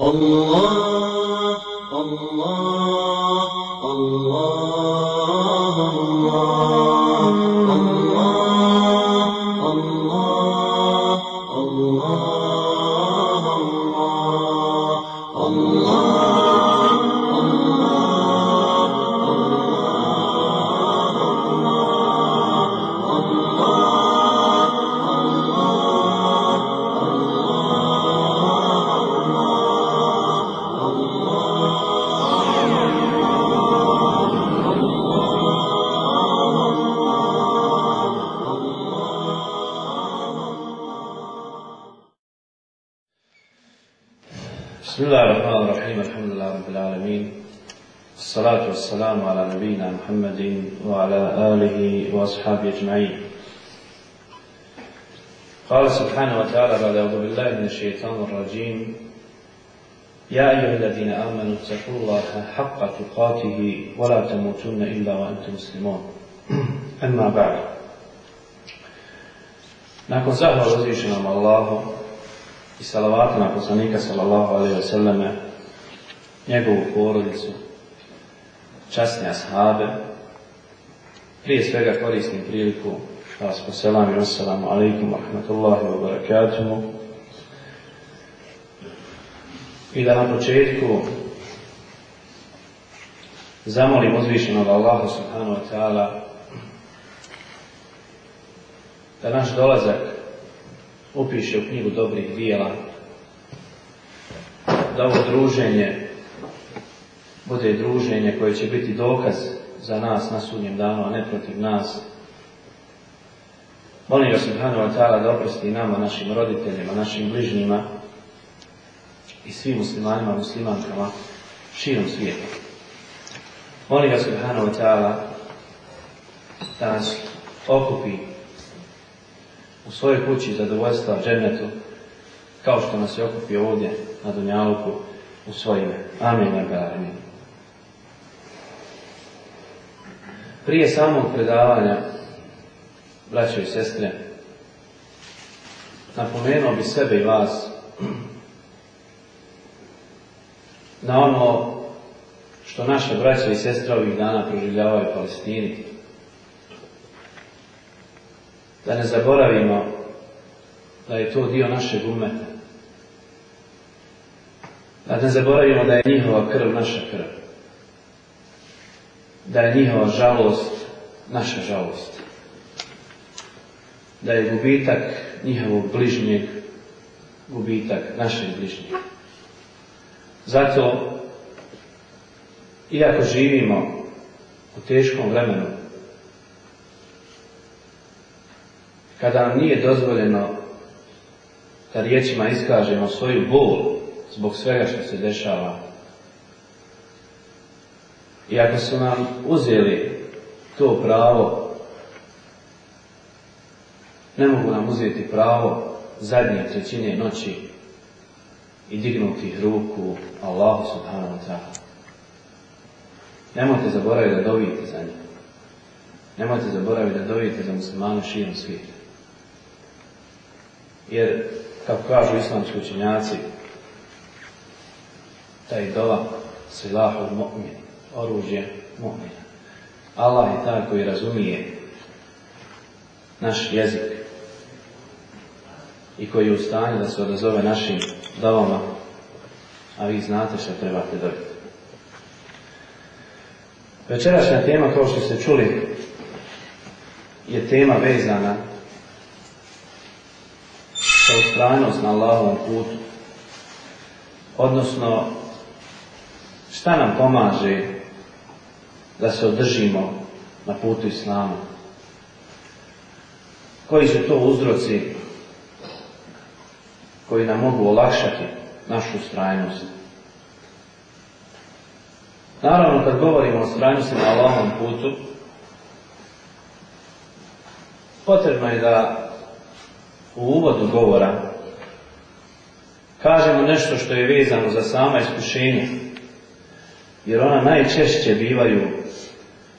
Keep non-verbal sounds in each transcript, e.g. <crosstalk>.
الله الله. أجمعين. قال سبحانه وتعالى بعد أعوذ بالله من الشيطان الرجيم. يا أيها الذين آمنوا اتقوا الله حق تقاته ولا تموتن إلا وأنتم مسلمون. <clears throat> أما بعد. Nakon zahvala uzvišenom Allahu i salavata na poslanika sallallahu alaihi wa sallame, njegovu porodicu, časne ashabe, prije svega korisnim priliku da vas poselam i wassalamu alaikum rahmatullahi wa barakatuhu. I da na početku zamolim uzvišenog Allaha subhanahu wa ta'ala da naš dolazak upiše u knjigu dobrih dijela, da ovo druženje bude druženje koje će biti dokaz za nas na sudnjem danu, a ne protiv nas. Molim ga subhanahu wa da oprosti nama, našim roditeljima, našim bližnjima i svim muslimanima, muslimankama širom svijeta. Molim ga subhanahu wa ta'ala da nas okupi u svojoj kući zadovoljstva džennetu, kao što nas je okupio ovdje na Dunjaluku u svoje ime. Amin. Amin. Prije samog predavanja, braćo i sestre, napomenuo bi sebe i vas na ono što naše braće i sestre ovih dana proživljavaju u Palestini. Da ne zaboravimo da je to dio našeg umeta. Da ne zaboravimo da je njihova krv naša krv. Da je njihova žalost naša žalost. Da je gubitak njihovog bližnjeg gubitak našeg bližnjeg. Zato, iako živimo u teškom vremenu, kada nam nije dozvoljeno da riječima iskažemo svoju bol zbog svega što se dešava. I ako su nam uzeli to pravo, ne mogu nam uzeti pravo zadnje trećine noći i dignuti ruku Allahu subhanahu wa ta'ala. Nemojte zaboraviti da dovijete za njih. Nemojte zaboraviti da dovijete za muslimane širom svijeta. Jer, kako kažu islamski učenjaci, taj dova silahul mu'min, oružje mu'mina. Allah je taj koji razumije naš jezik i koji je u stanju da se odazove našim dovama, a vi znate što trebate dobiti. Večerašnja tema, kao što ste čuli, je tema vezana za ustrajnost na Allahovom putu. Odnosno, šta nam pomaže da se održimo na putu Islama? Koji su to uzroci koji nam mogu olakšati našu ustrajnost? Naravno, kad govorimo o ustrajnosti na Allahovom putu, potrebno je da u uvodu govora kažemo nešto što je vezano za sama iskušenja, jer ona najčešće bivaju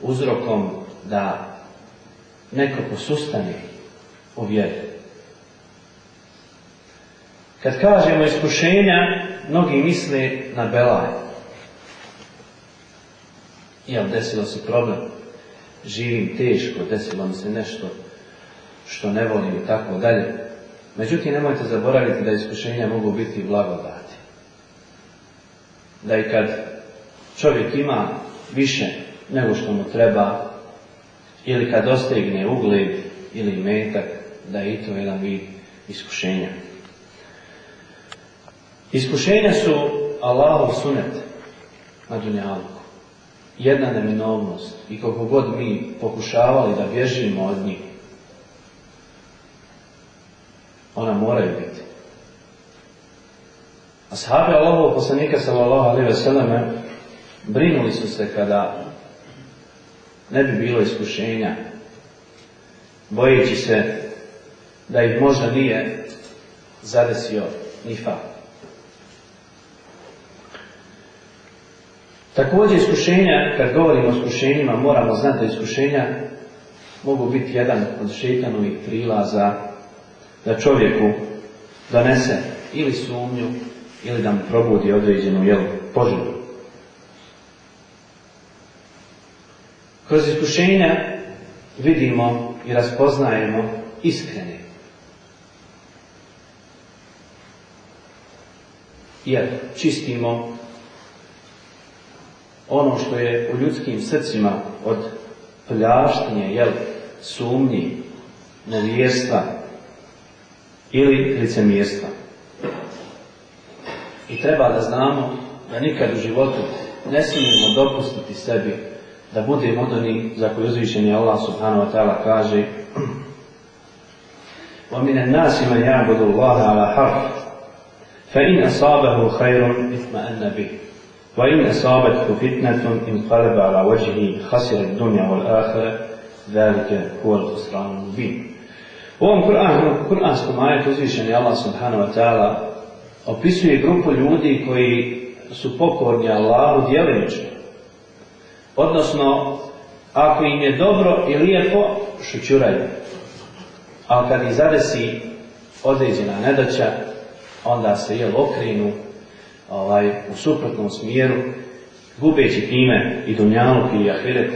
uzrokom da neko posustane u vjeri. Kad kažemo iskušenja, mnogi misle na belaj. Jel, desilo se problem, živim teško, desilo mi se nešto što ne volim i tako dalje. Međutim, nemojte zaboraviti da iskušenja mogu biti blagodati. Da i kad čovjek ima više nego što mu treba, ili kad dostegne ugled ili metak, da je i to jedan vid iskušenja. Iskušenja su Allahov sunet na dunjalku. Jedna neminovnost. I koliko god mi pokušavali da bježimo od njih, ona moraju biti. Ashabi Allahovog poslanika sallallahu alaihi ve selleme brinuli su se kada ne bi bilo iskušenja, bojeći se da ih možda nije zadesio nifa. Također iskušenja, kad govorimo o iskušenjima, moramo znati da iskušenja mogu biti jedan od šeitanovih prilaza da čovjeku donese ili sumnju ili da mu probudi određenu jel, poželju. Kroz iskušenja vidimo i raspoznajemo iskrene. Jer čistimo ono što je u ljudskim srcima od pljaštinje, jel, sumnji, nevjerstva ili licemjerstva. I treba da znamo da nikad u životu ne smijemo dopustiti sebi da budemo od onih za koje uzvišeni Allah subhanahu wa ta'ala kaže وَمِنَ النَّاسِ مَنْ يَعْبُدُ اللَّهَ عَلَى حَرْفٍ فَإِنْ أَصَابَهُ خَيْرٌ اطْمَأَنَّ بِهِ وإن أصابته فتنة انقلب على وجهه خسر الدنيا والآخرة ذلك هو الخسران المبين U ovom Kur'anu, Kur'anskom ajetu uzvišeni Allah subhanahu wa ta'ala opisuje grupu ljudi koji su pokorni Allahu djelimično. Odnosno, ako im je dobro i lijepo, šućuraju. A kad ih zadesi određena nedaća, onda se jel okrenu ovaj, u suprotnom smjeru, gubeći time i dunjaluk i ahiret,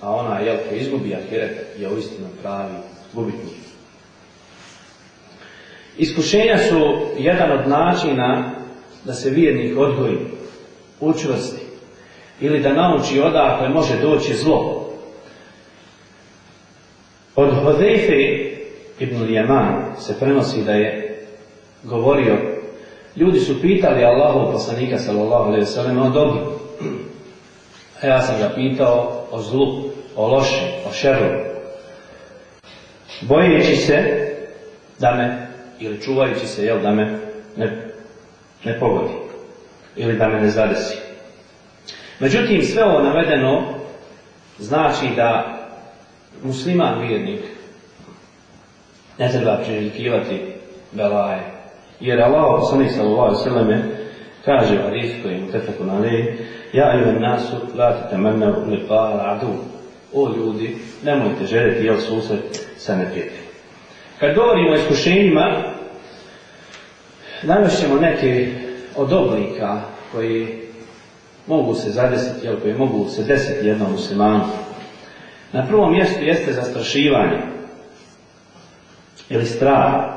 a ona jel, ko izgubi ahiret je uistinu pravi gubitnik. Iskušenja su jedan od načina da se vjernik odgoji, učvrsti ili da nauči odakle može doći zlo. Od Hodejfe ibn Ljeman se prenosi da je govorio Ljudi su pitali Allahu poslanika sallallahu alejhi ve o dobru. A ja sam ga pitao o zlu, o lošem, o šeru. Bojeći se da me, ili čuvajući se, jel, da me ne, ne pogodi. Ili da me ne zadesi. Međutim, sve ovo navedeno znači da musliman vjernik ne treba priželjkivati belaje, jer Allah poslanik sallallahu kaže u hadisu koji je mutafakun alejhi ja ayyuhan nasu la tatamannu liqa al-adu. O ljudi nemojte željeti jel susret sa neprijateljem kad govorimo o iskušenjima navešćemo neke od oblika koji mogu se zadesiti, jel, koje mogu se desiti jednom muslimanu. Na prvom mjestu jeste zastrašivanje ili strah.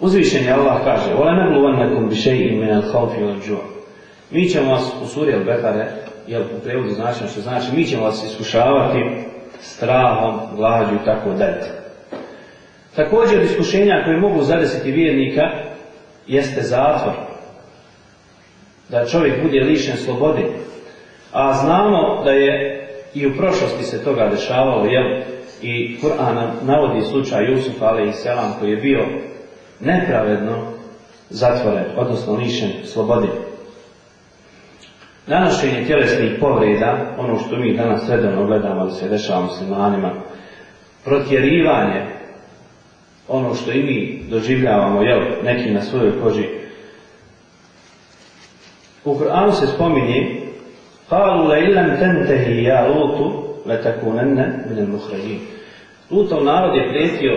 Uzvišen je Allah kaže Ola ne bluvannakum bi šeji min al haufi. Mi ćemo vas u suri al bekare, jel po prevodu znači što znači, mi ćemo vas iskušavati strahom, glađu i tako dalje. Također iskušenja koje mogu zadesiti vjernika jeste zatvor. Da čovjek bude lišen slobode. A znamo da je i u prošlosti se toga dešavalo, jel? I Kur'an navodi slučaj i Selam, koji je bio nepravedno zatvoren, odnosno lišen slobode. Nanošenje tjelesnih povreda, ono što mi danas redano gledamo da se dešava muslimanima, protjerivanje, ono što i mi doživljavamo, jel, neki na svojoj koži. U Kur'anu se spominje قالوا لئن لم تنتهي يا لوط لتكونن من المخرجين. Lutov narod je prijetio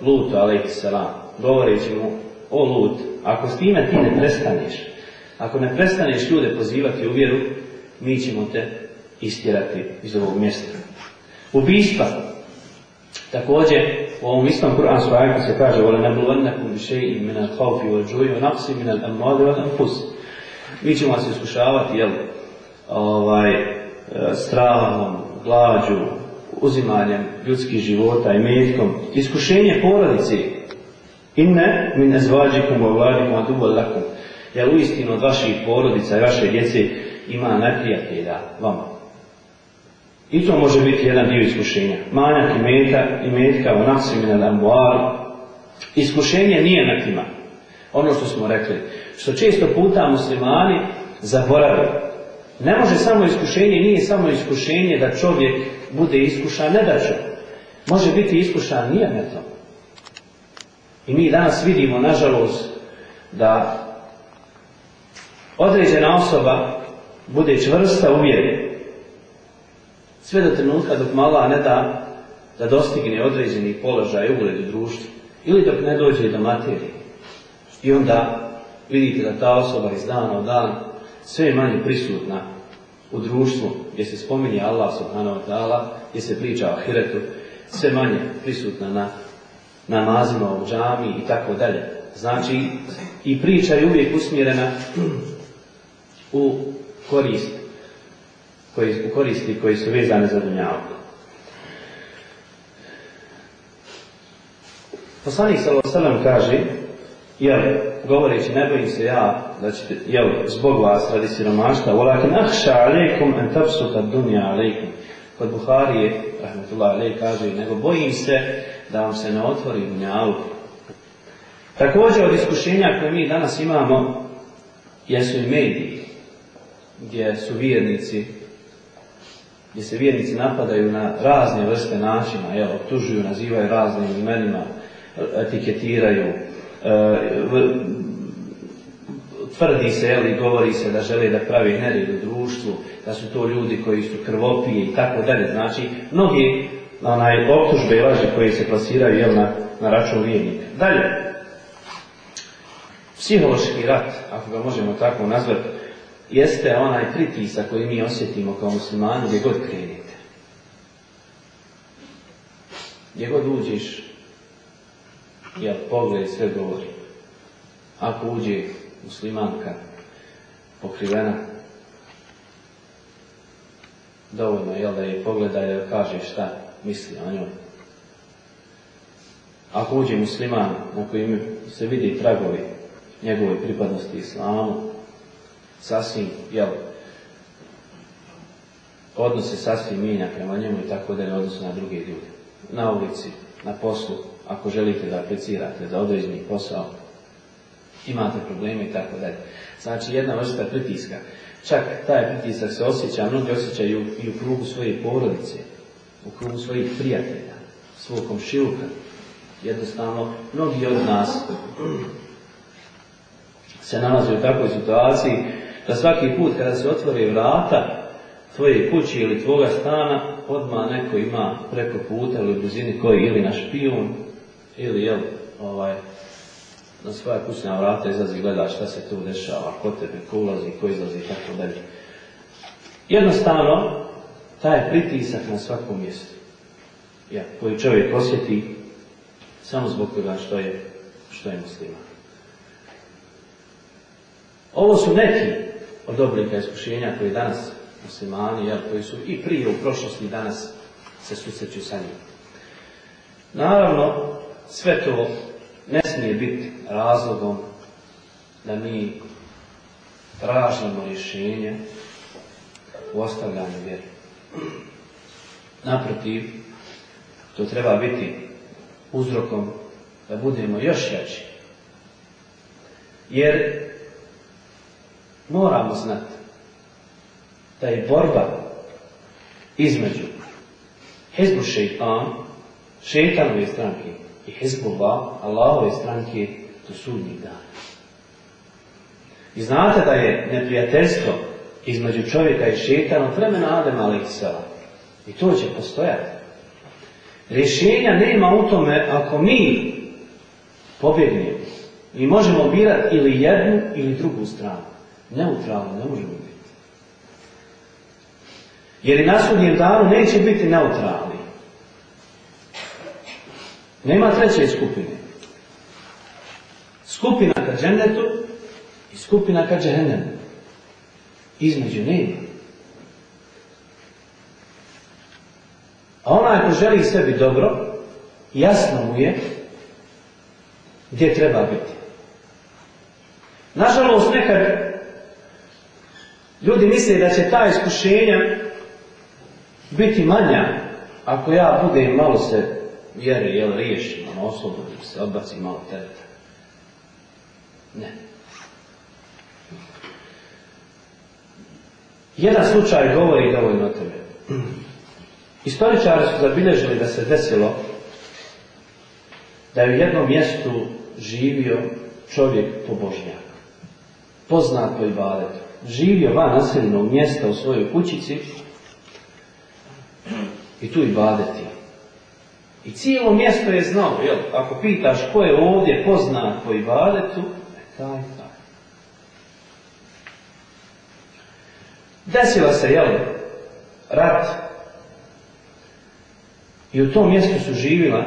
Lutu, alaihissalam, govoreći mu, o lud, ako s time ti ne prestaneš, ako ne prestaneš ljude pozivati u vjeru, mi ćemo te istjerati iz ovog mjesta. Ubijstva. Također, u ovom istom Kur'ansku ajetu se kaže وَلَنَبْلُوَنَّكُمْ بِشَيْءٍ مِنَ الْخَوْفِ وَالْجُوعِ وَنَقْصٍ مِنَ الْأَمْوَالِ وَالْأَنْفُسِ mi ćemo vas iskušavati, jel, ovaj, e, strahom, glađu, uzimanjem ljudskih života i metkom, iskušenje porodici, inne min ezvađikum wa vladikum aduva lakum. Jer uistinu od vaših porodica i vaše djece ima neprijatelja vama. I to može biti jedan dio iskušenja. Manjak i meta i metka u nasimina lambuari. Iskušenje nije metima. Ono što smo rekli. Što često puta muslimani zaboravaju. Ne može samo iskušenje, nije samo iskušenje da čovjek bude iskušan nedaćom. Može biti iskušan nijemetom. I mi danas vidimo, nažalost, da određena osoba bude čvrsta u vjeri. Sve do trenutka dok mala ne da da dostigne određeni položaj ugled u društvu ili dok ne dođe do materije. I onda vidite da ta osoba iz dana u dan sve je manje prisutna u društvu gdje se spominje Allah subhanahu wa ta'ala, gdje se priča o ahiretu, sve manje prisutna na namazima u džami i tako dalje. Znači, i priča je uvijek usmjerena u korist, koji, u koristi koji su vezane za dunjavu. Poslanik sallallahu kaže, jel, govoreći, ne bojim se ja da ćete, jel, zbog vas radi siromaštva, walakin ahša alaikum en tabsuta dunja alaikum. Kod Buharije, rahmetullah alaih, kaže, nego bojim se da vam se ne otvori dunjavu. Također od iskušenja koje mi danas imamo, jesu i mediji, gdje su vjernici, gdje se vjernici napadaju na razne vrste načina, jel, optužuju, nazivaju raznim imenima, etiketiraju, tvrdi se, jel, i govori se da žele da pravi nered u društvu, da su to ljudi koji su krvopije i tako dalje. Znači, mnogi onaj, optužbe i laži koje se plasiraju jel, na, na račun vjernika. Dalje, psihološki rat, ako ga možemo tako nazvati, jeste onaj pritisak koji mi osjetimo kao muslimani gdje god krenete. Gdje god uđeš, jel, pogled sve govori. Ako uđe muslimanka pokrivena, dovoljno je da je pogleda i da kaže šta misli o njoj. Ako uđe musliman na kojim se vidi tragovi njegove pripadnosti islamu, sasvim, jel, odnose sasvim minja prema njemu i tako dalje odnosu na druge ljude. Na ulici, na poslu, ako želite da aplicirate za određeni posao, imate probleme i tako dalje. Znači jedna vrsta pritiska. Čak taj pritisak se osjeća, mnogi osjećaju i u krugu svoje porodice, u krugu svojih prijatelja, svog komšiluka. Jednostavno, mnogi od nas se nalaze u takvoj situaciji da svaki put kada se otvore vrata tvoje kuće ili tvoga stana, odmah neko ima preko puta ili u blizini koji ili naš špijun ili jel, ovaj, na svoja kućna vrata izlazi i gleda šta se tu dešava, ko tebe, ko ulazi, ko izlazi i tako dalje. Jednostavno, taj pritisak na svakom mjestu, ja, koji čovjek osjeti samo zbog toga što je, što je musliman. Ovo su neki od oblika iskušenja koji danas muslimani, jel, koji su i prije u prošlosti danas se susreću sa njim. Naravno, sve to ne smije biti razlogom da mi tražimo rješenje u ostavljanju vjeri. Naprotiv, to treba biti uzrokom da budemo još jači. Jer moramo znati da je borba između Hezbu šeitan, šeitanove stranke i Hezbollah, Allahove stranke, do sudnjih dana. I znate da je neprijateljstvo između čovjeka i šetana od vremena Adema Aleksela. I to će postojati. Rješenja nema u tome ako mi pobjegnemo, Mi možemo birati ili jednu ili drugu stranu. Neutralno ne možemo biti. Jer i na sudnjem danu neće biti neutralni. Nema treće skupine. Skupina ka džennetu i skupina ka džehennemu. Između nema. A onaj ko želi sebi dobro, jasno mu je gdje treba biti. Nažalost, nekad ljudi misle da će ta iskušenja biti manja ako ja budem malo se vjere, jel, riješim, ono, oslobodim se, odbacim malo tereta. Ne. Jedan slučaj govori dovoljno o tome. Istoričari su zabilježili da se desilo da je u jednom mjestu živio čovjek pobožnjak, poznat po ibadetu. Živio van naseljenog mjesta u svojoj kućici i tu ibadeti. I cijelo mjesto je znao, jel? Ako pitaš ko je ovdje poznat po ibadetu, e, taj, taj. Desila se, jel, rat. I u tom mjestu su živjela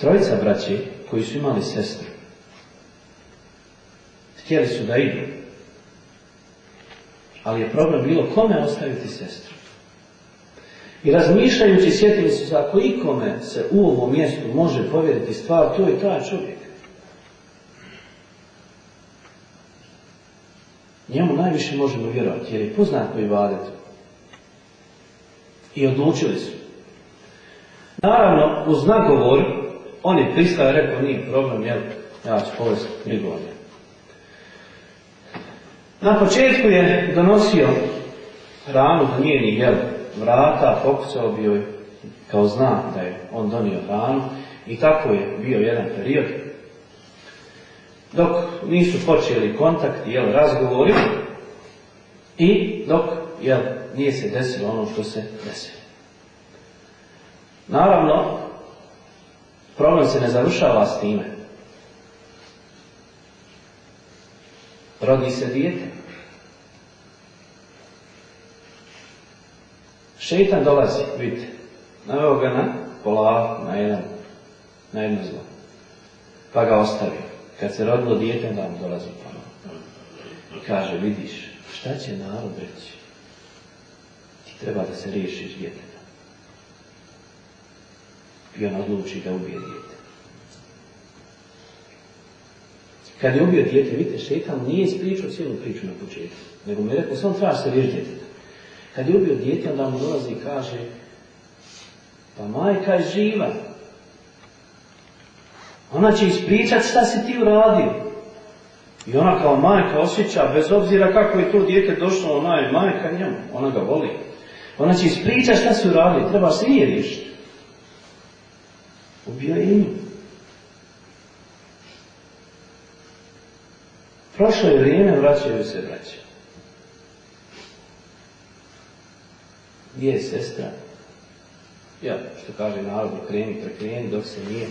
trojica braći koji su imali sestru. Htjeli su da idu. Ali je problem bilo kome ostaviti sestru. I razmišljajući sjetili su se ako ikome se u ovom mjestu može povjeriti stvar, to je taj čovjek. Njemu najviše možemo vjerovati jer je poznat po ibadetu. I odlučili su. Naravno, uz nagovor, on je pristao i rekao, nije problem, jel, ja ću povesti prigovor. Na početku je donosio hranu do njenih, jel, vrata, pokucao bio je kao znak da je on donio hranu i tako je bio jedan period. Dok nisu počeli kontakti, jel, razgovori i dok, jel, nije se desilo ono što se desilo. Naravno, problem se ne završava s time. Rodi se dijete. Šeitan dolazi, vidite, naveo ga na pola, na jedan, na jedno zlo. Pa ga ostavi. Kad se rodilo dijete, onda mu dolazi ponovno. I kaže, vidiš, šta će narod reći? Ti treba da se riješiš djeteta. I on odluči da ubije dijete. Kad je ubio dijete, vidite, šeitan nije ispričao cijelu priču na početku, nego mi je rekao, samo trebaš se riješiti djeteta. Kad je ubio dijete, onda mu dolazi i kaže, pa majka je živa. Ona će ispričat šta si ti uradio. I ona kao majka osjeća, bez obzira kako je to dijete došlo, ona je majka njemu, ona ga voli. Ona će ispričat šta si uradio, treba se nije riješiti. Ubio je. Prošlo je vrijeme, vraćaju se braće. Gdje je sestra? Ja, što kaže narod, kreni, prekreni, dok se nije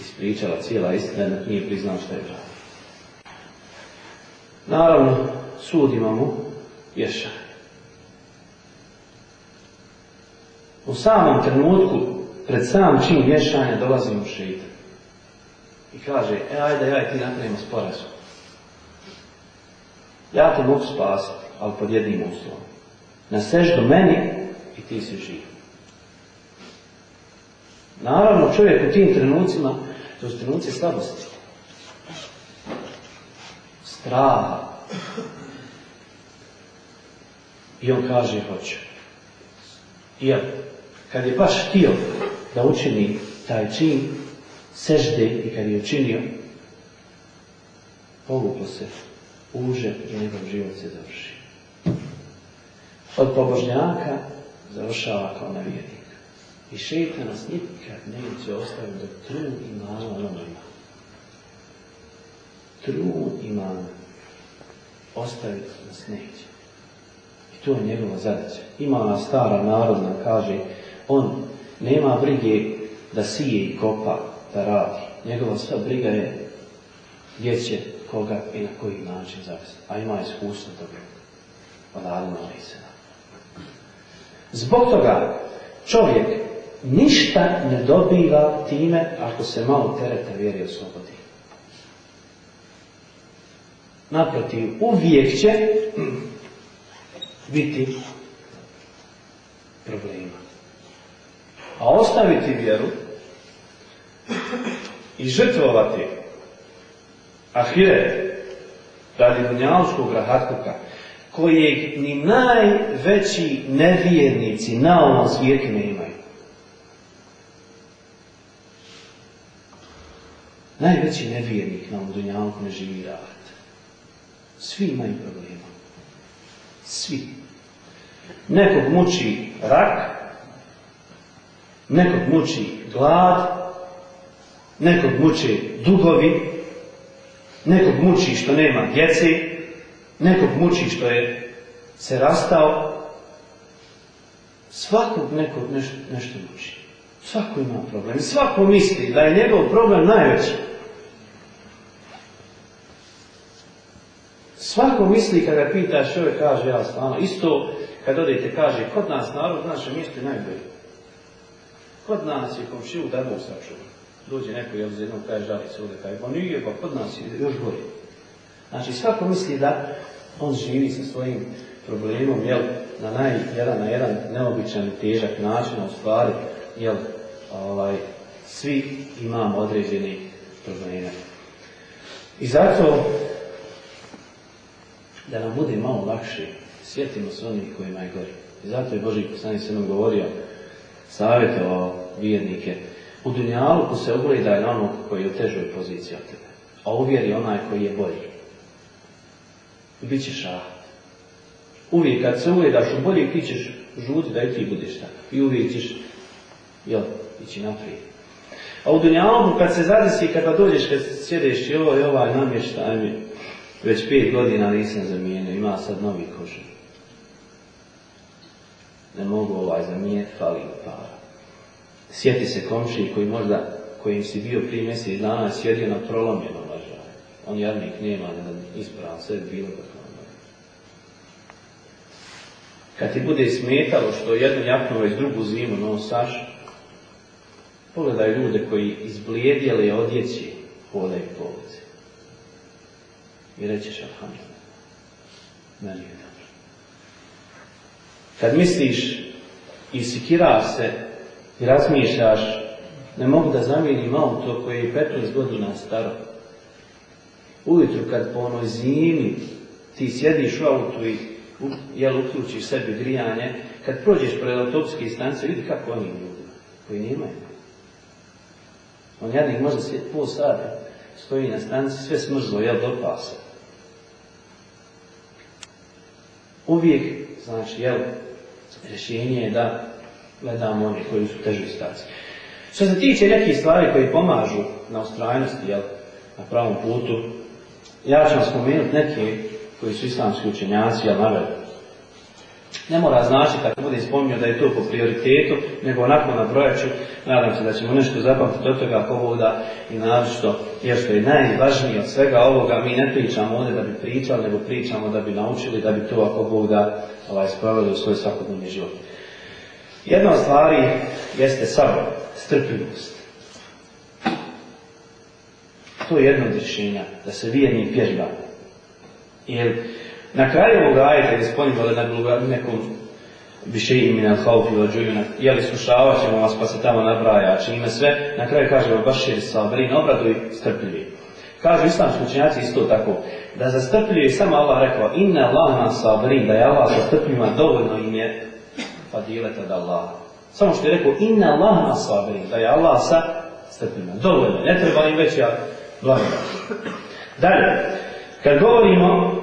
ispričala cijela istina, dok nije priznao što je radio. Naravno, sud imamo Ješa. U samom trenutku, pred sam čin vješanja, dolazi mu šeitan. I kaže, e, ajde, ja ti napravimo sporazum. Ja te mogu spasiti, ali pod jednim uslovom. Nasež do meni i ti si živ. Naravno, čovjek u tim trenucima, to su trenuci slabosti. Straha. I on kaže, hoće. I kad je baš htio da učini taj čin, sežde i kad je učinio, povuklo se uže i njegov život se završi. Od pobožnjaka završava kao nevjernik. I šeitan nas nikad neće ostaviti dok trun imana ono ima. Trun imana ostaviti nas neće. I to je njegova zadaća. Ima ona stara narodna, kaže, on nema brige da sije i kopa, da radi. Njegova sva briga je gdje će koga i na koji način zavesti. A ima iskustvo toga od Adama. Zbog toga čovjek ništa ne dobiva time ako se malo tereta vjeri oslobodi. Naprotiv, uvijek će biti problema. A ostaviti vjeru i žrtvovati ahiret radi dunjalskog rahatluka kojeg ni najveći nevjernici na ovom svijetu ne imaju. Najveći nevjernik na ovom dunjalku ne živi rahat. Svi imaju problema. Svi. Nekog muči rak, nekog muči glad, nekog muči dugovi, nekog muči što nema djece, nekog muči što je se rastao. Svakog nekog nešto, nešto muči. Svako ima problem. Svako misli da je njegov problem najveći. Svako misli kada pitaš čovjek kaže ja stvarno. Isto kad odete kaže kod nas narod naše mjesto je najbolje. Kod nas je komšiju da Bog sačuva. Dođe neko jel jednom kaže žali se ovdje pa nije pa kod nas je još gore. Znači svako misli da on živi sa svojim problemom jel na naj, jedan na jedan neobičan i težak način, u stvari jel ovaj, svi imamo određeni probleme. I zato da nam bude malo lakše, sjetimo se onih kojima je gori. I zato je Boži poslanik se nam govorio, savjetovao vjernike, u dunjalu se ugleda na onog koji je u težoj poziciji od tebe, a uvjeri onaj koji je bolji. I bit ćeš rahat. Uvijek kad se ugledaš u bolji, ti ćeš žuti da i ti budeš tako. I uvijek ćeš, jel, ići naprijed. A u dunjalu kad se zadesi, kada dođeš, kad sjedeš i ovo i ovaj namještaj mi, već pet godina nisam zamijenio, ima sad novi kožar. Ne mogu ovaj zamijeniti, fali para. Sjeti se komšiji koji možda, kojim si bio prije mjesec dana, sjedio na prolomljenom lažaju. On jadnik nema da ispravan sve bilo kako Kad ti bude smetalo što jednu jaknu već drugu zimu nosaš, pogledaj ljude koji izblijedjeli odjeći hodaju po ulici. I rećeš alhamdulillah. Meni je dobro. Kad misliš i sikiraš se i razmišljaš, ne mogu da zamijenim auto koji je 15 godina staro. Ujutru kad po onoj zimi ti sjediš u autu i jel uključiš sebi grijanje, kad prođeš pred autopske stanice, vidi kako oni ljudi koji nemaju. On jadnik može sjeti pol sata, stoji na stanici, sve smrzlo, jel, do pasa. Uvijek, znači, jel, rješenje je da gledamo oni koji su teži staciji. Što se tiče nekih stvari koji pomažu na ustrajnosti, jel, na pravom putu, ja ću vam spomenuti neke koji su islamski učenjaci, jel, naveli. Ne mora znači kako bude spominjao da je to po prioritetu, nego onako na brojaču, nadam se da ćemo nešto zapamtiti od toga povoda i naročito, jer što je najvažnije od svega ovoga, mi ne pričamo ovdje da bi pričali, nego pričamo da bi naučili, da bi to ako Bog da ovaj, sproveli u svoj svakodnevni život. Jedna od stvari jeste sabor, strpljivost. To je jedno od rješenja, da se vjernik vježba. Jer na kraju ovog ajeta je spominjali na nekom više imena haufi od džujuna, jeli slušavat ćemo vas pa se tamo nabraja, čime sve, na kraju kaže baš je sabrin, obraduj strpljivi. Kažu islamski učenjaci isto tako, da za strpljivi samo Allah rekao, inna Allah sabrin, da je Allah sa strpljivima dovoljno im je fadileta da Allah. Samo što je rekao, inna Allah sabrin, da je Allah sa strpljivima, dovoljno, ne treba im veća blagodat. Dalje, kad govorimo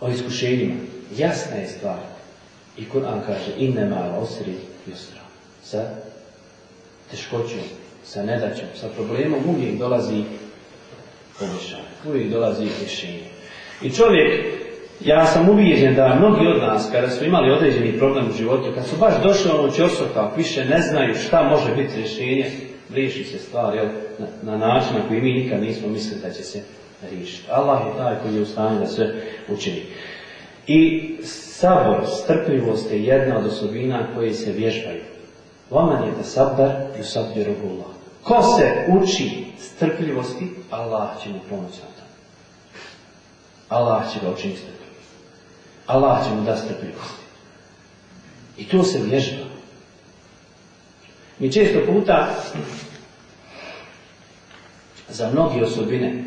o iskušenjima. Jasna je stvar. I Kur'an kaže inne mala osri jusra. Sa teškoćom, sa nedaćom, sa problemom uvijek dolazi poboljšanje. Uvijek dolazi rješenje. I čovjek, ja sam uvijeđen da mnogi od nas, kada su imali određeni problem u životu, kad su baš došli ono čorsokak, više ne znaju šta može biti rješenje, riješi se stvar jel, na, na način na koji mi nikad nismo mislili da će se riješiti. Allah je taj koji je u stanju da sve učini. I sabor, strpljivost je jedna od osobina koje se vježbaju. Vaman je da sabar i sabir Ko se uči strpljivosti, Allah će mu pomoći na. Allah će ga učiniti strpljivim. Allah će mu da strpljivosti. I to se vježba. Mi često puta za mnogi osobine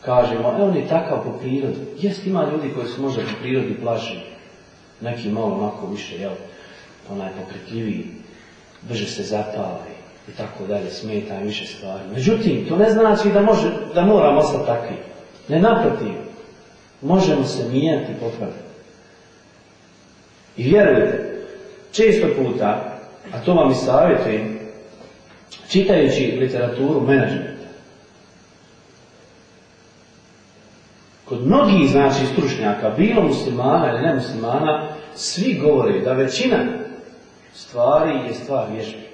kažemo, e on je takav po prirodi. Jest ima ljudi koji su možda po prirodi plaši. Neki malo onako više, jel, onaj pokretljiviji, brže se zapali i tako dalje, smeta i više stvari. Međutim, to ne znači da, može, da moramo ostati takvi. Ne naprotiv, možemo se mijenjati i popraviti. I vjerujte, često puta, a to vam i savjetujem, čitajući literaturu menadžmenta, kod mnogih znači stručnjaka, bilo muslimana ili nemuslimana, svi govore da većina stvari je stvar vježbe.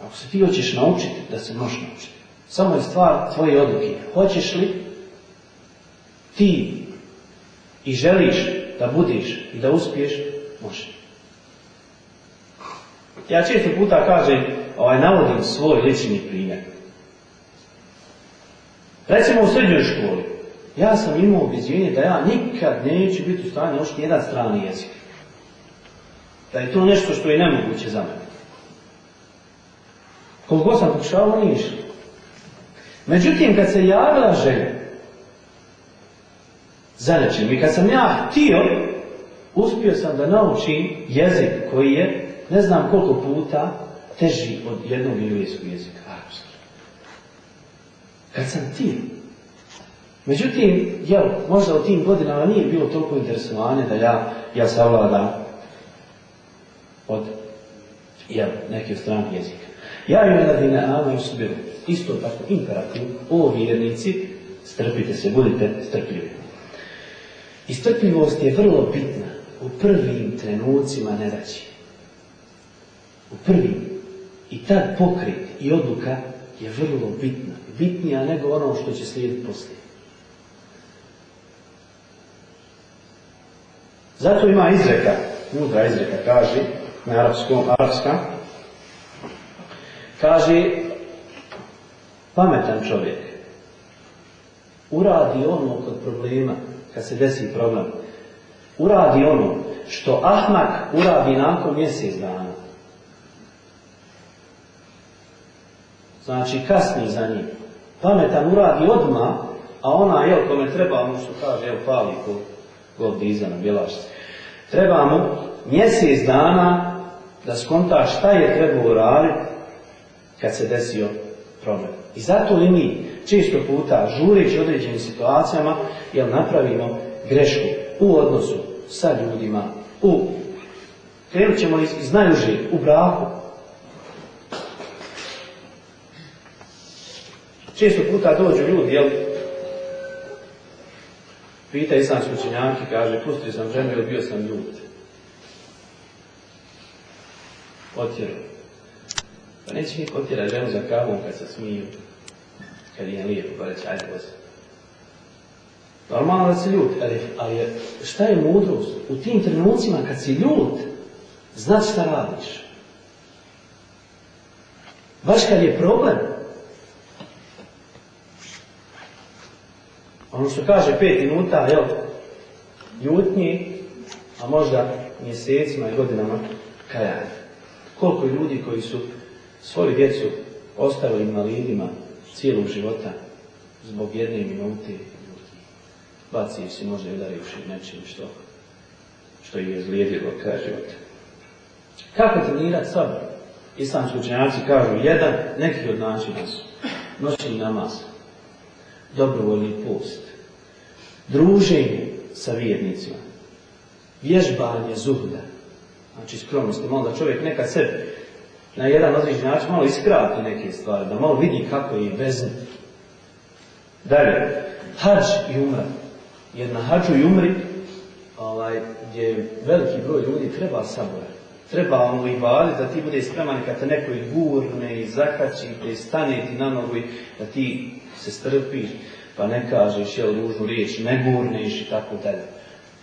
Ako se ti hoćeš naučiti, da se možeš naučiti. Samo je stvar tvoje odluke. Hoćeš li ti i želiš da budiš i da uspiješ, možeš. Ja često puta kažem, ovaj, navodim svoj lični primjer. Recimo u srednjoj školi, ja sam imao obizvijenje da ja nikad neću biti u stanju naučiti jedan strani jezik. Da je to nešto što je nemoguće za mene. Koliko sam pokušavao, nije išlo. Međutim, kad se javila želja za nečim i kad sam ja htio, uspio sam da naučim jezik koji je, ne znam koliko puta, teži od jednog englijskog jezika, arapski. Kad sam htio. Međutim, jel, možda u tim godinama nije bilo toliko interesovanje da ja, ja savladam od jel, neke stranih jezika. Ja i ladine amaju subiru. Isto tako imperativ, o vjernici, strpite se, budite strpljivi. I strpljivost je vrlo bitna u prvim trenucima nedaći. U prvim. I tad pokret i odluka je vrlo bitna. Bitnija nego ono što će slijediti poslije. Zato ima izreka, mudra izreka kaže, na arapskom, arapska, kaže, pametan čovjek uradi ono kod problema, kad se desi problem, uradi ono što Ahmak uradi nakon mjesec dana. Znači kasni za njim. Pametan uradi odmah, a ona, jel, kome treba, ono što kaže, jel, pali ko god diza na bjelašci. Treba mu mjesec dana da skonta šta je trebao uraditi kad se desio problem. I zato i mi često puta žureći određenim situacijama jer napravimo grešku u odnosu sa ljudima, u krenut ćemo iz, iz najuže, u braku. Često puta dođu ljudi, jel, pita islamski učenjaki, kaže, pustio sam ženu ili bio sam ljud. Otjerao. Pa neće mi potjerati ženu za kavom kad se smiju, kad je lijepo, pa reći, ajde vozi. Normalno da si ljut, ali, ali šta je mudrost? U tim trenucima kad si ljut, znaš šta radiš. Baš kad je problem, ono što kaže pet minuta, jel, ljutnji, a možda mjesecima i godinama kajanja. Koliko ljudi koji su svoju djecu ostavili invalidima cijelog života zbog jedne minute baci si može udarivši nečim što, što je izlijedilo kraj života. Kako trenirati sabor? Islamski učenjaci kažu, jedan, neki od načina su noćni namaz, dobrovoljni post, druženje sa vjernicima, vježbanje zuhda, znači skromnosti, malo da čovjek nekad sebe na jedan određen način malo iskrati neke stvari, da malo vidi kako je bez Dalje, hađ i umra. Jer na hađu i umri, ovaj, gdje veliki broj ljudi treba sabora. Treba mu i bali da ti bude spreman kad te neko i gurne i zakači, te stane ti na nogu i da ti se strpiš, pa ne kažeš jel ružnu riječ, ne gurneš i tako dalje.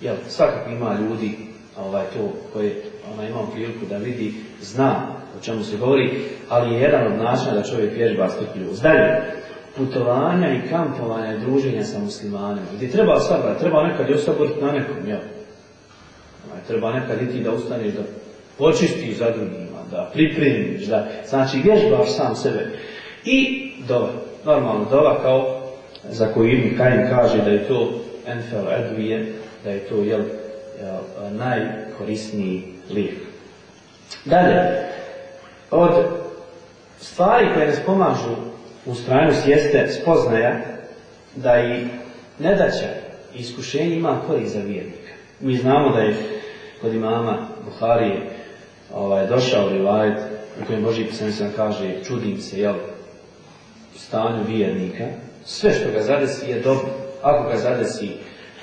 Jel, svakako ima ljudi ovaj, to koje ona ima priliku da vidi, zna o čemu se govori, ali je jedan od načina da čovjek vježba strpljivost. Dalje, putovanja i kampovanja i druženja sa muslimanima, gdje treba sabrat, treba nekad i osaboriti na nekom, jel? Ovaj, treba nekad i ti da ustaneš, da počistiš za drugima, da pripremiš, da, znači vježbaš sam sebe. I dova, normalno dova kao za koju Ibn Kajim kaže da je to enfel edvije, da je to jel, najkorisniji lijek. Dalje, od stvari koje nas pomažu u strajnost jeste spoznaja da i nedaća iskušenje ima korist za vjernika. Mi znamo da je kod imama Buharije ovaj, došao rivajet u kojem Boži sam kaže čudim se jel, stanju vjernika, sve što ga zadesi je dobro. Ako ga zadesi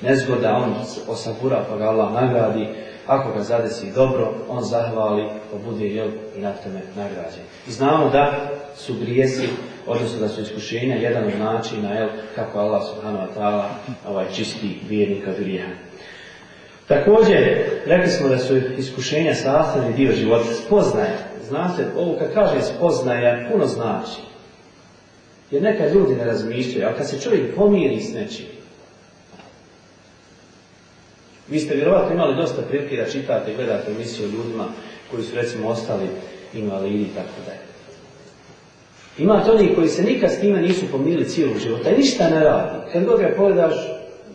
nezgoda, on osabura pa ga Allah nagradi. Ako ga zadesi dobro, on zahvali pa bude jel, i na tome nagrađen. I znamo da su grijesi, odnosno da su iskušenja jedan od načina jel, kako Allah subhanahu wa ta'ala ovaj, čisti vjernika grijeha. Također, rekli smo da su iskušenja sastavni dio života. Spoznaje. Znate, ovo kad kaže spoznaja, puno znači. Jer nekad ljudi ne razmišljaju, ali kad se čovjek pomiri s nečim, vi ste vjerovatno imali dosta prilike da čitate i gledate emisiju o ljudima koji su recimo ostali invalidi i tako dalje. Imate oni koji se nikad s time nisu pomirili cijelog života i ništa ne radi. Kad god ga pogledaš,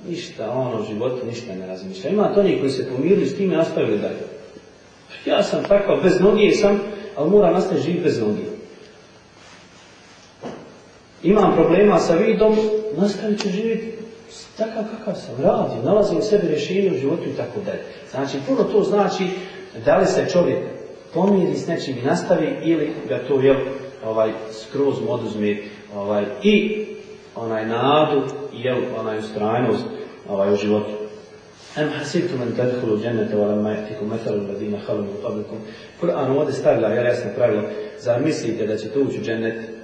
ništa, ono, životu ništa ne razmišlja. Imate oni koji se pomirili s time i nastavili dalje. Ja sam takav, bez noge sam, ali moram nastaviti živjeti bez noge. Imam problema sa vidom, nastavit ću živjeti takav kakav sam, radim, nalazim sebi rješenje u životu i tako dalje. Znači, puno to znači da li se čovjek pomiri s nečim i nastavi ili ga to jel, ovaj, skroz mu oduzme ovaj, i onaj nadu i jel, onaj ustrajnost ovaj, u životu. Em hasibtum an tadkhulu jannata wa khalu. Kur'an ovdje stavlja jel, jasno pravilo. Zar mislite da ćete ući u džennet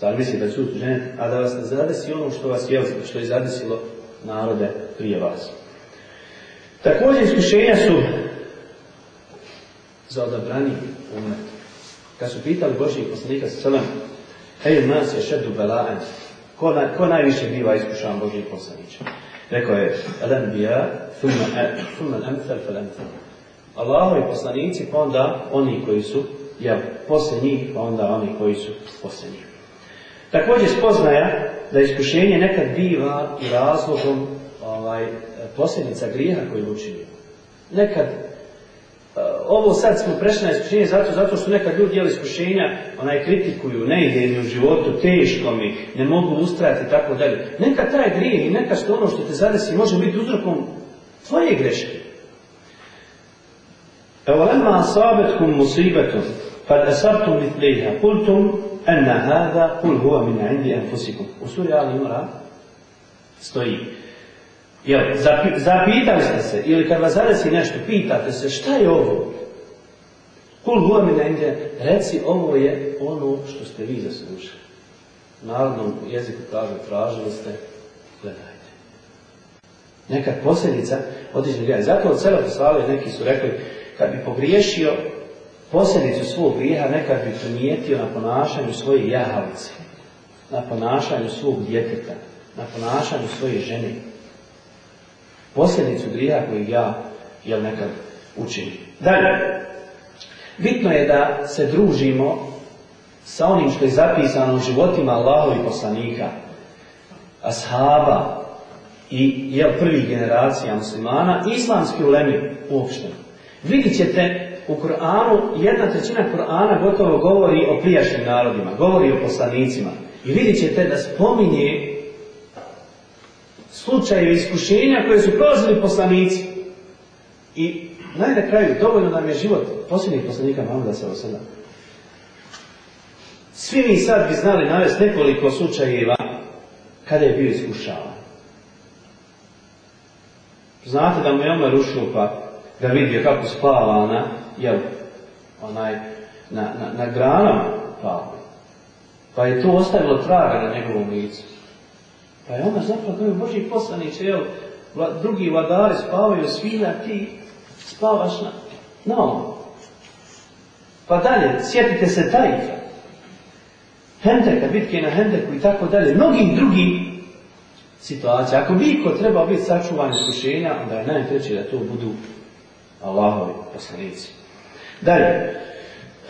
Zar mislite da su džennet, a da vas ne zadesi ono što vas je, što je zadesilo narode prije vas. Također iskušenja su za odabrani umet. Kad su pitali Božih poslanika sa selem, hej nas je šedu belaen, ko, na, ko najviše biva iskušan Božih poslanića? Rekao je, alam bija, thumma al-amthal fal-amthal. Allahovi poslanici, pa onda oni koji su, jel, posle njih, pa onda oni koji su posle njih. Također spoznaja da iskušenje nekad biva i razlogom ovaj, posljedica grijeha koji učinimo. Nekad, ovo sad smo prešli na iskušenje zato, zato što nekad ljudi jeli iskušenja, onaj kritikuju, ne ide mi u životu, teško mi, ne mogu ustrajati i tako dalje. Nekad taj grijeh i nekad što ono što te zadesi može biti uzrokom tvoje greške. Evo lema asabetkum musibetom, kad asabtum mitliha, kultum أن هذا قل هو من عند أنفسكم u suri Ali Imran stoji Jel, zapitali ste se, ili kad vas zadesi nešto, pitate se šta je ovo? Kul huwa min inde, reci ovo je ono što ste vi zaslužili. U narodnom jeziku kaže, tražili ste, gledajte. Neka posljedica određenih grijeha. Zato od celo slave neki su rekli, kad bi pogriješio, posljedicu svog grijeha nekad bi primijetio na ponašanju svoje jahalice, na ponašanju svog djeteta, na ponašanju svoje žene. Posljedicu grijeha koji ja jel nekad učinim. Dalje, bitno je da se družimo sa onim što je zapisano u životima Allahovi poslanika, ashaba i jel prvih generacija muslimana, islamski ulemi uopšte. Vidjet ćete u Kur'anu, jedna trećina Kur'ana gotovo govori o prijašnjim narodima, govori o poslanicima. I vidjet ćete da spominje slučaje iskušenja koje su prolazili poslanici. I naj na kraju, dovoljno nam je život posljednjih poslanika sa osada. Svi mi sad bi znali navesti nekoliko slučajeva kada je bio iskušavan. Znate da mu je Omer ušao pa ga vidio kako spava ona jel, onaj, na, na, na granama palme. Pa je to ostavilo traga na njegovom licu. Pa je onda zapravo kao Boži poslanić, jel, vla- drugi vladari spavaju svilja, ti spavaš na, na ovom. Pa dalje, sjetite se Tajfa, Hendeka, bitke na Hendeku i tako dalje, mnogim drugim situacija. Ako bi iko trebao biti sačuvan iskušenja, onda je najpreće da to budu Allahovi poslanici. Dalje,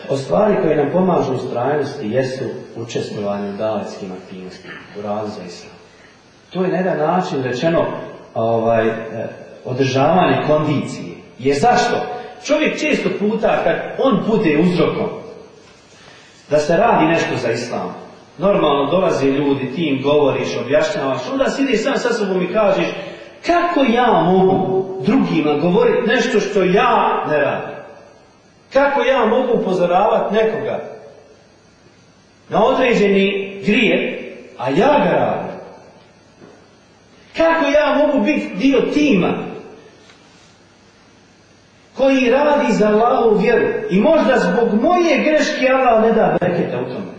od stvari koje nam pomažu u strajnosti jesu učestvovanje u daletskim aktivnostima, u islam. To je na jedan način rečeno ovaj, eh, održavanje kondicije. Jer zašto? Čovjek često puta kad on bude uzrokom da se radi nešto za islam, normalno dolaze ljudi, ti im govoriš, objašnjavaš, onda sidiš sam sa sobom i kažeš kako ja mogu drugima govoriti nešto što ja ne radim? Kako ja mogu upozoravati nekoga na određeni grije, a ja ga radim? Kako ja mogu biti dio tima koji radi za Allahovu vjeru i možda zbog moje greške Allah ne da bereketa u tome.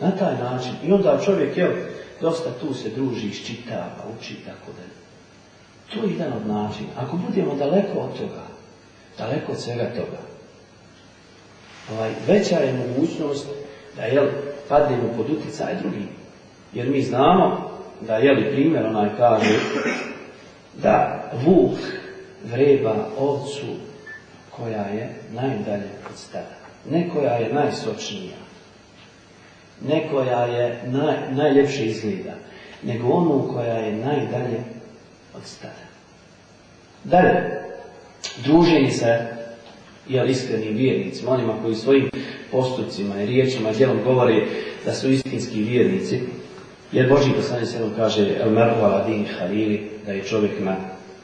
Na taj način. I onda čovjek, jel, dosta tu se druži, iščitava, uči tako dalje. To je jedan od načina. Ako budemo daleko od toga, daleko od svega toga, ovaj, veća je mogućnost da, jel, padnemo pod utjecaj drugim. Jer mi znamo da, jel, i primjer onaj kaže, da vuk vreba ovcu koja je najdalje od stada. Ne koja je najsočnija, ne koja je naj, najljepše izgleda, nego onu koja je najdalje od stada. Dalje, druženje se jel, iskrenim vjernicima, onima koji svojim postupcima i riječima djelom govore da su istinski vjernici, jer Boži poslanik se kaže El merhu ala din halili, da je čovjek na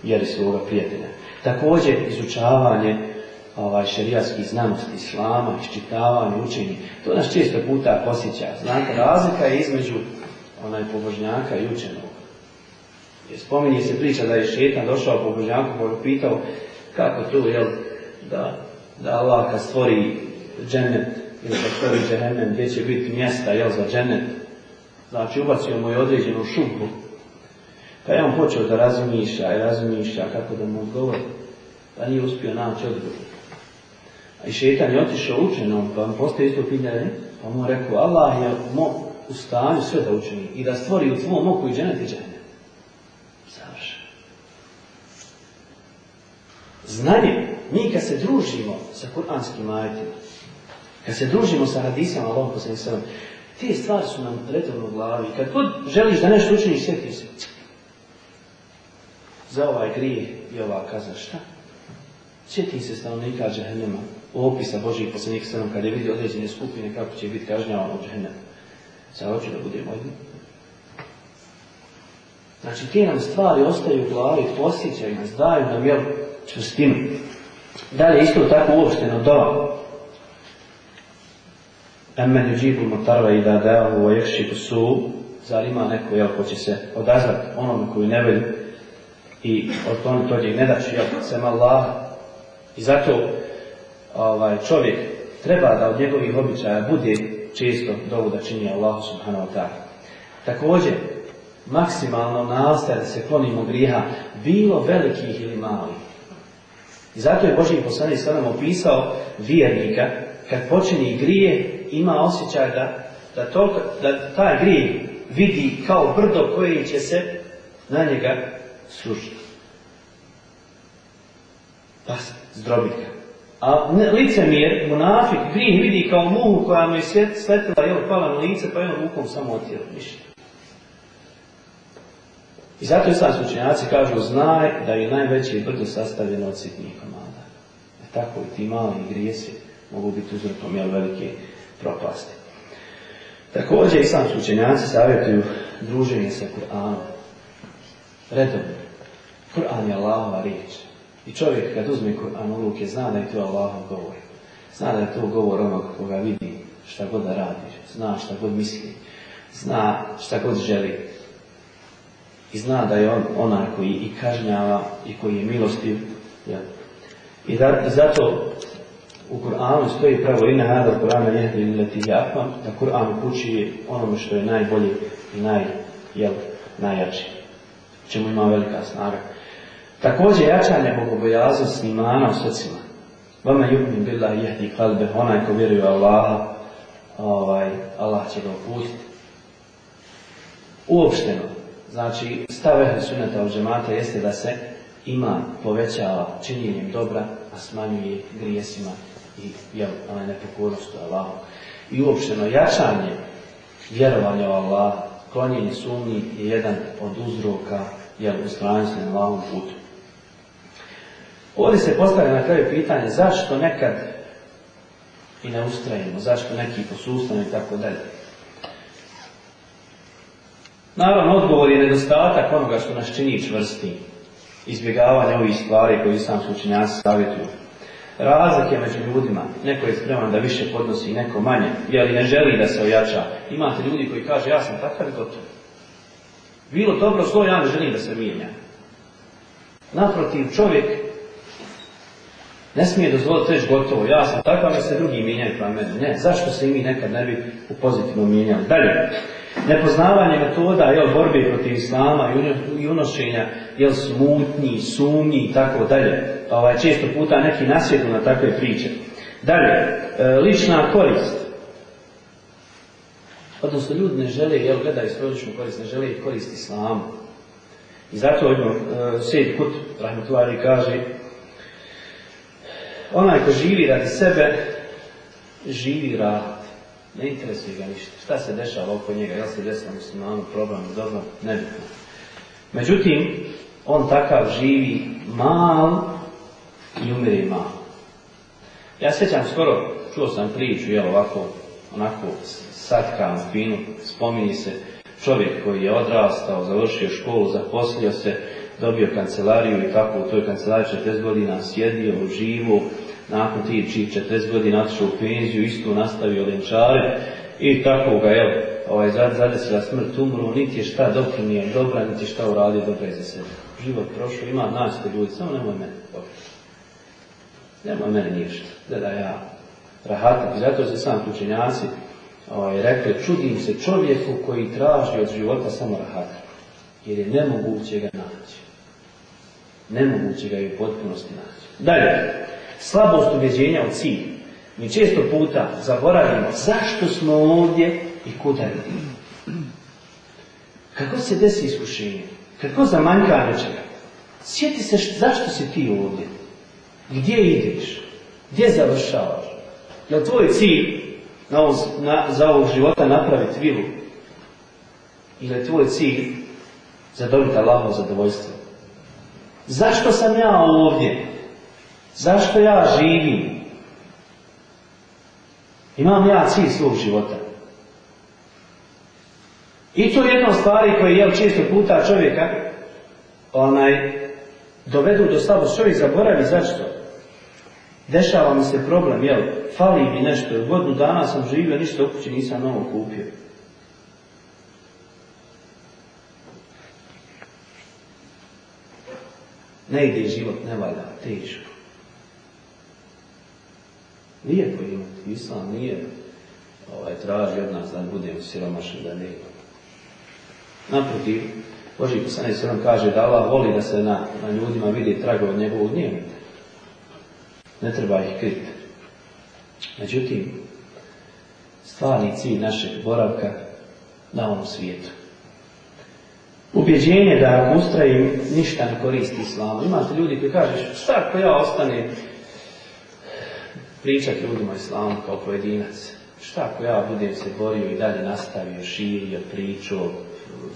vjeri svoga prijatelja. Također izučavanje ovaj, šerijatskih znanosti, islama, iščitavanje, učenje, to nas često puta posjeća. Znate, razlika je između onaj pobožnjaka i učenog. Jer spominje se priča da je šetan došao pobožnjaku pa ga pitao kako to, jel, da, da Allah kad stvori džennet ili kad stvori džehennem, gdje će biti mjesta, jel, za džennet, Znači, ubacio mu je određenu šupu. Pa je on počeo da razmišlja i razmišlja kako da mu odgovori. Pa nije uspio naći odgovor. I šetan je otišao učenom, pa mu postoji isto pitanje, pa mu rekao, Allah je mo, u stanju sve da učini i da stvori u tvom oku i dženet i. Znanje, mi kad se družimo sa kuranskim ajetima, kad se družimo sa hadisama Allahom posljednjih sallam, te stvari su nam redovno u glavi. Kad god želiš da nešto učiniš, sjeti se. Za ovaj grije i ova kazna, šta? Sjeti se stanovnika džehennema, u opisa Božih poslanika sallam, kad je vidio određene skupine, kako će biti kažnjavan od džehennema. Sad hoću da budemo njih. Znači, te nam stvari ostaju u glavi, posjećaju nas, daju nam, jel, čvrstinu. Dalje, isto tako uopšteno, dova. Emmen yuđibu mutarva i da wa yakšifu su, zar ima neko, jel, ko će se odazvati onome koji ne veli i otkloniti tođe i ne daći, jel, sem Allah. I zato ovaj, čovjek treba da od njegovih običaja bude često dovu da čini Allahu subhanahu wa ta'ala. Također, maksimalno nastaje da se klonimo grijeha, bilo velikih ili malih. I zato je Boži poslanik sada opisao vjernika, kad počini grije, ima osjećaj da, da, to, da taj grije vidi kao brdo koje će se na njega služiti. Pa zdrobiti ga. A licemjer, munafik, grijeh vidi kao muhu koja mu je sletila, jel, pala na lice, pa je rukom samo otjelo, ništa. I zato islamski učenjaci kažu, znaj da je najveće brdo sastavljeno od sitnih komada. E tako i ti mali grijesi mogu biti uzrokom jel, velike propasti. Također islamski učenjaci savjetuju druženje sa Kur'anom. Redovno. Kur'an je Allahova riječ. I čovjek kad uzme Kur'an u ruke zna da je to Allahov govor. Zna da je to govor onog koga vidi šta god da radi. Zna šta god misli. Zna šta god želi. I zna da je on onaj koji i kažnjava i koji je milostiv. Ja, I, da, i zato u Kur'anu stoji pravo ina hada Kur'ana jehdi illeti jakma, da Kur'an upućuje onome što je najbolje i naj, jel, najjače. Čemu ima velika snaga. Također jačanje bogobojaznosti imana u srcima. Vama yu'min billahi jehdi kalbe, onaj ko vjeruje Allaha, ovaj, Allah će ga upustiti. Uopšteno, znači stav ehli sunnata u džemata jeste da se ima povećava činjenjem dobra, a smanjuje grijesima i jel, onaj nepokornost u Allahu. I uopšteno jačanje vjerovanja u Allaha, klonjenje sumnji je jedan od uzroka jel, ustranosti na Allahom putu. Ovdje se postavlja na kraju pitanje zašto nekad i ne ustrajimo, zašto neki posustanu i tako dalje. Naravno, odgovor je nedostatak onoga što nas čini čvrsti, izbjegavanje ovih stvari koje sam učenjaci savjetuju. Razlike među ljudima, neko je spreman da više podnosi, neko manje, jer ne želi da se ojača. Imate ljudi koji kaže, ja sam takav gotov. Bilo dobro, zlo, ja ne želim da se mijenja. Naprotiv, čovjek ne smije dozvoliti reći gotovo, ja sam takav, da se drugi mijenjaju pa mene. Ne, zašto se i mi nekad ne bi u pozitivno mijenjali? Dalje, nepoznavanje metoda jel, borbe protiv islama i unošenja jel, smutnji, sumnji i tako dalje. Ovaj, često puta neki nasjedu na takve priče. Dalje, e, lična korist. Odnosno, ljudi ne žele, jel, gledaju svoju ličnu korist, ne žele korist islamu. I zato jedno, e, Sejid Kut, rahmetullahi, kaže, onaj ko živi radi sebe, živi rad. Ne interesuje ga ništa. Šta se dešava oko njega? Jel se desilo muslimanu problem? Dobro, nebitno. Međutim, on takav živi mal i umire mal. Ja sjećam skoro, čuo sam priču, jel ovako, onako satkam, finu, spominji se čovjek koji je odrastao, završio školu, zaposlio se, dobio kancelariju i tako u toj kancelariji 40 godina sjedio, živo, nakon tih 40 godina otišao u penziju, isto nastavio lenčare i tako ga, jel, ovaj, zadesila smrt umru, niti je šta doprinio dobra, niti šta uradio dobro za sebe. Život prošao, ima nasto ljudi, samo nemoj mene dobro. Nemoj mene ništa, da da ja rahatak. I zato se sam učenjaci ovaj, rekli, čudim se čovjeku koji traži od života samo rahatak. Jer je nemoguće ga naći. Nemoguće ga je u potpunosti naći. Dalje, slabost ubjeđenja u cilj. Mi često puta zaboravimo zašto smo ovdje i kuda idemo. Kako se desi iskušenje? Kako zamanjka nečega? Sjeti se št, zašto si ti ovdje? Gdje ideš? Gdje završavaš? Je li tvoj cilj na ovog, na, za ovog života napraviti vilu? Ili je tvoj cilj zadobiti Allahovo zadovoljstvo? Zašto sam ja ovdje? Zašto ja živim? Imam ja cilj svog života. I to je jedna od stvari koje je često puta čovjeka onaj, dovedu do slabosti. Čovjek zaboravi zašto. Dešava mi se problem, jel, fali mi nešto. Godinu dana sam živio, ništa u kući nisam novo kupio. Ne ide život, ne valja, teško. Lijepo imati. Islam nije ovaj, traži od nas da budemo siromašni, da ne Naprotiv, Boži se nam kaže da Allah voli da se na, na ljudima vidi tragove od njegovog gnjeva. Ne treba ih kriti. Međutim, stvarni cilj našeg boravka na ovom svijetu. Ubjeđenje da ustrajim ništa ne koristi islamu. Imate ljudi koji kažeš šta ako ja ostanem pričati ljudima o islamu kao pojedinac. Šta ako ja budem se borio i dalje nastavio, širio, priču,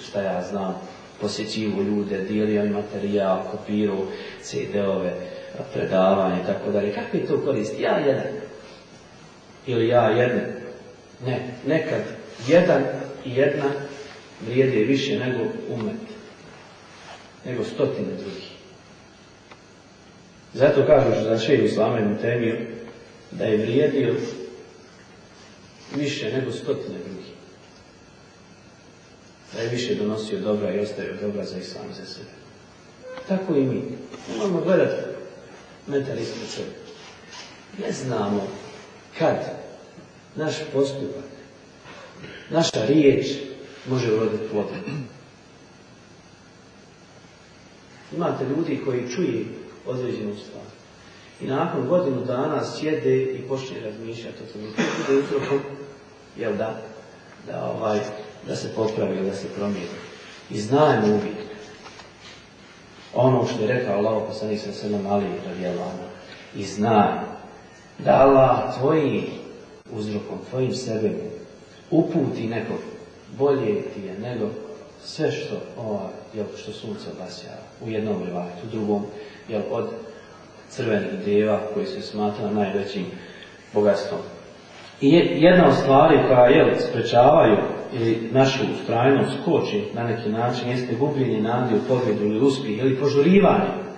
šta ja znam, posjećivo ljude, dijelio im materijal, kopirao CD-ove, predavanje i tako dalje. Kakve to koristi? Ja jedan. Ili ja jedan. Ne, nekad jedan i jedna vrijede više nego umet. Nego stotine drugih. Zato kažu za šeju islama i temiju da je vrijedio više nego stotine drugih. Da je više donosio dobra i ostavio dobra za islam za sebe. Tako i mi. Nemojmo gledati metar ispred sebe. Ne znamo kad naš postupak, naša riječ može uroditi plodom. Imate ljudi koji čuje određenu stvar. I nakon godinu dana sjede i počne razmišljati o tome. To bude uzrokom, jel da, da, ovaj, da se popravi, da se promijeni. I znajmo uvijek ono što je rekao Allah poslanik sa sve mali radijalama. I znaj da Allah tvojim uzrokom, tvojim sebem uputi nekog bolje ti je nego sve što, ova, jel, što sunce obasjava u jednom rivajtu, u drugom, jel, od crvenih djeva koji se smatra najvećim bogatstvom. I jedna od stvari koja jel, sprečavaju ili našu ustrajnost koči na neki način jeste gubljenje nade u pobjedu ili uspjeh ili požurivanje.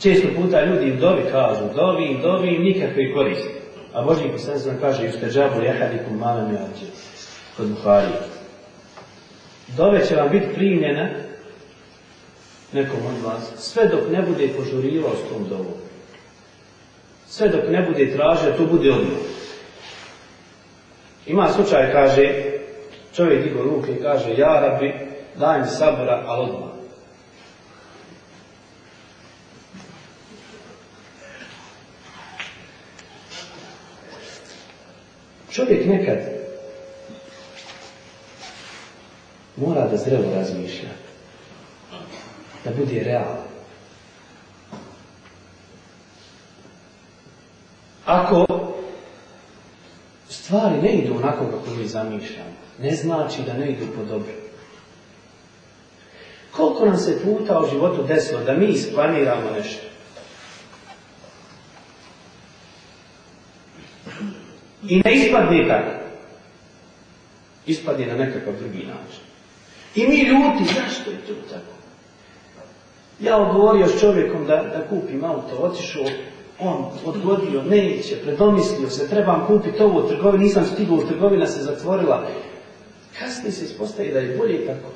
Često puta ljudi im dovi kažu, dovi im, dovi im, nikakve koristi. A Božji poslanik nam kaže, uste džabu jehadikum malem jađe, kod Buhari. Dove će vam biti primljene nekom od vas, sve dok ne bude požurivao s tom dovom. Sve dok ne bude tražio, to bude odmah. Ima slučaj, kaže, čovjek digo ruke i kaže, ja rabi, daj mi sabora, ali odmah. Čovjek nekad mora da zrelo razmišlja, da bude realan. Ako stvari ne idu onako kako mi zamišljamo, ne znači da ne idu po dobro. Koliko nam se puta u životu desilo da mi isplaniramo nešto? I ne ispadne tako. Ispadne na nekakav drugi način. I mi ljuti, zašto je to tako? Ja odgovorio s čovjekom da, da kupim auto, otišao, on odgodio, neće, predomislio se, trebam kupiti ovo u trgovini, nisam stigao, trgovina se zatvorila. Kasnije se ispostavi da je bolje tako.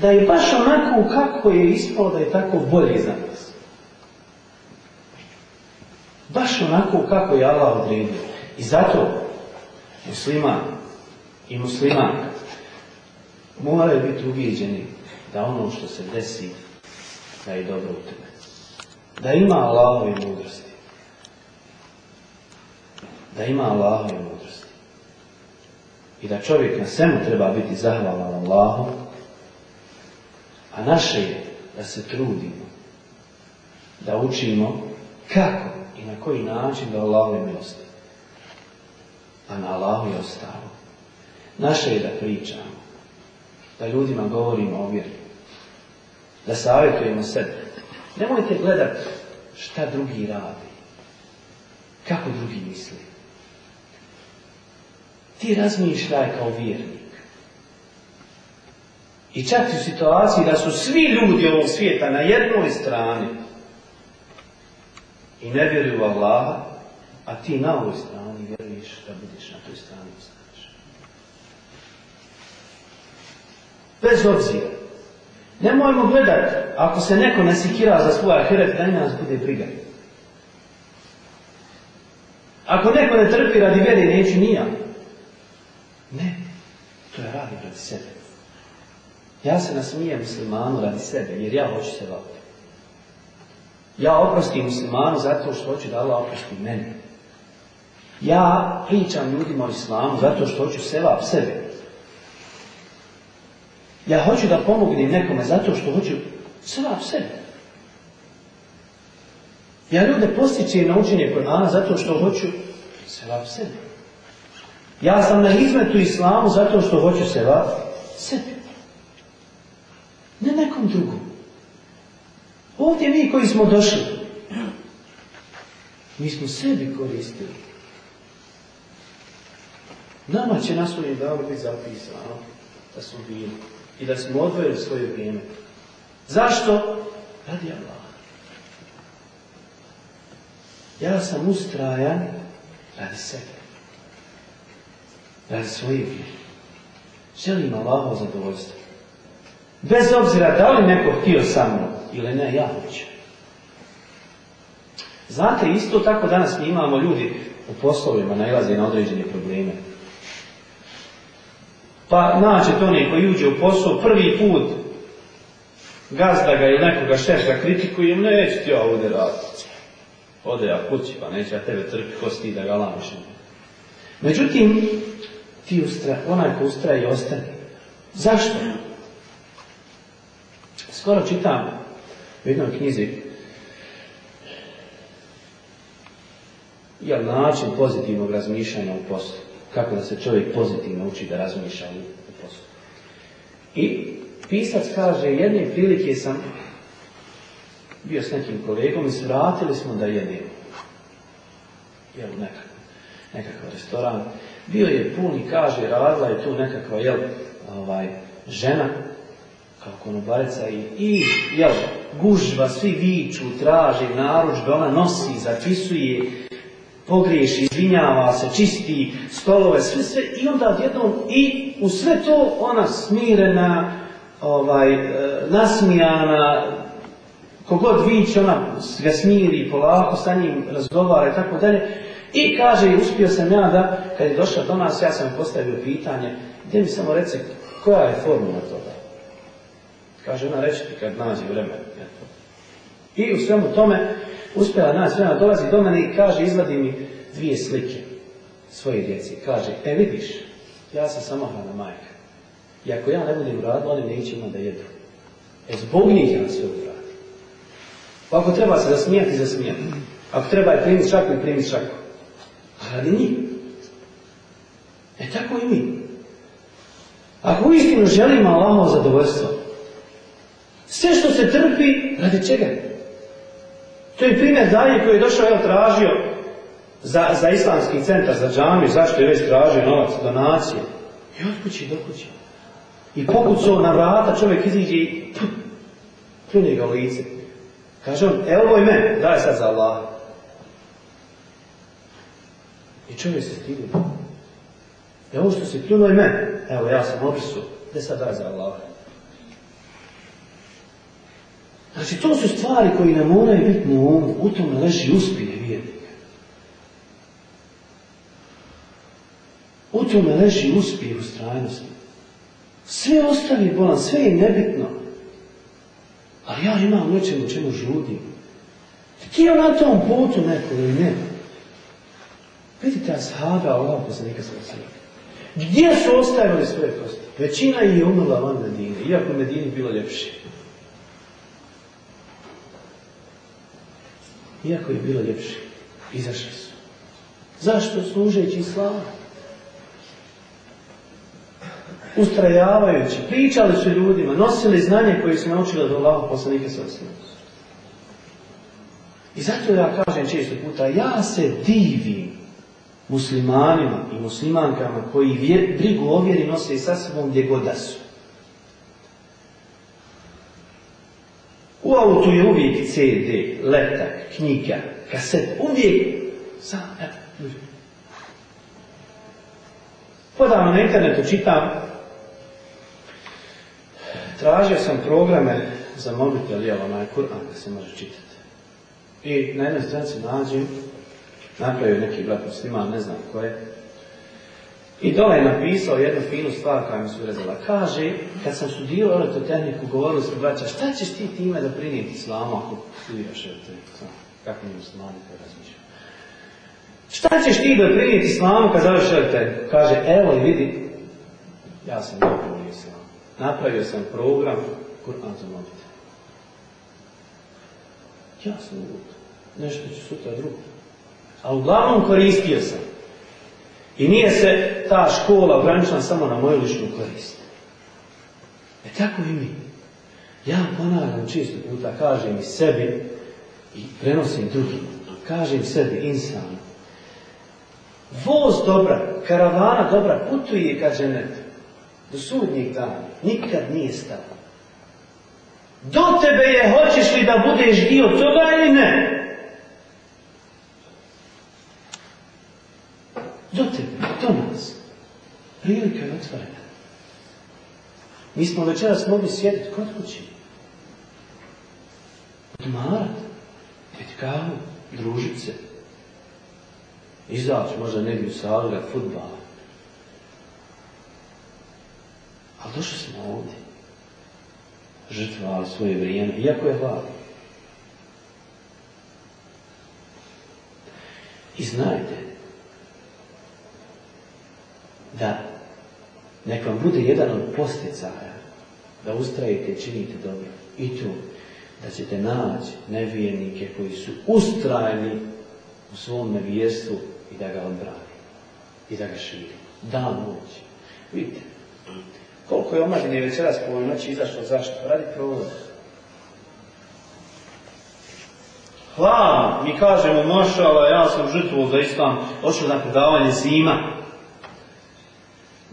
Da je baš onako kako je ispalo da je tako bolje za nas. Baš onako kako je Allah odredio. I zato musliman i musliman moraju biti uvijeđeni da ono što se desi da je dobro u tebe. Da ima Allahove mudrosti. Da ima Allahove mudrosti. I da čovjek na svemu treba biti zahvalan Allahu, a naše je da se trudimo, da učimo kako i na koji način da Allahove milosti. A na Allahu je ostalo. Naše je da pričamo, da ljudima govorimo o vjeri, da savjetujemo sebe. Nemojte gledati šta drugi radi, kako drugi misli. Ti razmišljaj kao vjernik. I čak u situaciji da su svi ljudi ovog svijeta na jednoj strani i ne vjeruju Allaha, a ti na ovoj strani vjeruješ da budeš na toj strani. Bez obzira. Nemojmo gledati, ako se neko nasikira za svoj ahiret, da nas bude briga. Ako neko ne trpi radi vjere, neću nija. Ne, to je radi radi sebe. Ja se nasmijem muslimanu radi sebe, jer ja hoću se vapiti. Ja oprostim muslimanu zato što hoću da Allah oprosti meni. Ja pričam ljudima o islamu zato što hoću sevap sebe. Ja hoću da pomognem nekome zato što hoću sevap sebe. Ja ljude postičem na učenje Korana zato što hoću sevap sebe. Ja sam na izmetu islamu zato što hoću sevap sebe. Ne nekom drugom. Ovdje mi koji smo došli, mi smo sebi koristili. Nama će na svojim danu biti zapisano da smo bili i da smo odvojili svoje vrijeme. Zašto? Radi Allah. Ja sam ustrajan radi sebe. Radi svoje vrijeme. Želim Allaho zadovoljstvo. Bez obzira da li neko htio sa mnom ili ne, ja hoću. Znate, isto tako danas mi imamo ljudi u poslovima nailaze na određene probleme. Pa nađe to neko i uđe u posao prvi put gazda ga ili nekoga šef ga kritikuje, neće ti ja ovdje raditi. Ode ja kući, pa neće ja tebe trpi, ko si da ga lamiš. Međutim, ti ustra, onaj ko ustraje i ostane. Zašto? Skoro čitam u jednoj knjizi jel, način pozitivnog razmišljanja u poslu. Kako da se čovjek pozitivno uči da razmišlja u poslu. I pisac kaže, jedne prilike sam bio s nekim kolegom i svratili smo da jedemo. Jel, nekakav, nekakav restoran. Bio je pun i kaže, radila je tu nekakva, jel, ovaj, žena, kao konobarica i, i jel, gužva, svi viču, traži naručbe, ona nosi, zapisuje, pogriješi, izvinjava se, čisti stolove, sve, sve, i onda odjednom, i u sve to ona smirena, ovaj, e, nasmijana, kogod viće, ona ga smiri, polako sa njim razgovara i tako dalje. I kaže, uspio sam ja da, kad je došla do nas, ja sam postavio pitanje, gdje mi samo reci, koja je formula toga? Kaže, ona reći ti kad nađe. Eto. I u svemu tome, uspjela naći vremena, dolazi do mene i kaže, izvadi mi dvije slike svoje djeci. Kaže, e vidiš, ja sam samohrana majka. I ako ja ne budem radila, oni neće imati da jedu. E zbog njih ja sve uradim. Pa ako treba se zasmijati, zasmijati. Ako treba je primiti šaku i primiti šaku. A radi njih. E tako i mi. Ako uistinu želimo Allahovo zadovoljstvo, sve što se trpi, radi čega? To je primjer dalje koji je došao, evo tražio za, za islamski centar, za džamiju, zašto je već tražio novac, donacije. I od kući do kući. I pokucao na vrata, čovjek iziđe i pljune ga u lice. Kaže on, evo ovo je daj sad za Allah. I čovjek se stidi. Evo što si pljunuo i evo ja sam opisu, gdje sad daj za Allah. Znači, to su stvari koji ne moraju biti na umu, u tome leži uspije vjernika. U tome leži uspije u strajnosti. Sve ostavi bolan, sve je nebitno. Ali ja imam nečemu čemu žudim. Htio na tom putu neko ili ne. Vidite ashaba Allah poslanika sa Gdje su ostavili svoje kosti? Većina je umrla van Medine, iako u Medini bilo ljepše. Iako je bilo ljepše, izašli su. Zašto? Služeći islamu. Ustrajavajući, pričali su ljudima, nosili znanje koje su naučili od Allaha poslanika sa I zato ja kažem često puta, ja se divim muslimanima i muslimankama koji vjer, brigu o vjeri nose i sa sobom gdje god da su. U autu je uvijek CD, letak, knjiga, kaset, uvijek sam, Podavno na internetu čitam, tražio sam programe za mobitel, jel, onaj Kur'an da se može čitati. I na jednoj stranici nađem, napravio neki brat musliman, ne znam ko je, i dole je napisao jednu finu stvar koja mi se urezala. Kaže, kad sam studirao elektrotehniku, govorili smo braća, šta ćeš ti time da prinijeti islamu ako studiraš elektrotehniku? Kako mi muslimani to razmišljaju? Šta ćeš ti da prinijeti islamu kad završi elektrotehniku? Kaže, evo i vidi, ja sam napravio islam. Napravio sam program Kur'an za mobitel. Ja sam lud. Nešto ću sutra drugo. A uglavnom koristio sam. I nije se ta škola ograničila samo na moju ličnu korist. E tako i mi. Ja ponavljam čisto puta, kažem i sebi i prenosim drugim. Kažem sebi, insan. Voz dobra, karavana dobra, putuje ka ženetu. Do sudnjeg dana. Nikad nije stao. Do tebe je, hoćeš li da budeš dio toga ili ne? Do tebe, do nas. Prilika je otvorena. Mi smo večeras mogli sjediti kod kući. odmarat, piti kavu, družit se, izaći možda negdje u salu gledat futbala. Ali došli smo ovdje, žrtvovali svoje vrijeme, iako je hladno. I znajte da nek vam bude jedan od posticaja da ustrajite i činite dobro. I tu da ćete naći nevijenike koji su ustrajni u svom nevjerstvu i da ga odbrani. I da ga širi. Dan noć. Vidite, koliko je omladine večeras po noći izašlo zašto? Radi provod. Hvala, mi kažemo mašala, ja sam žrtvo za islam, ošao na predavanje zima.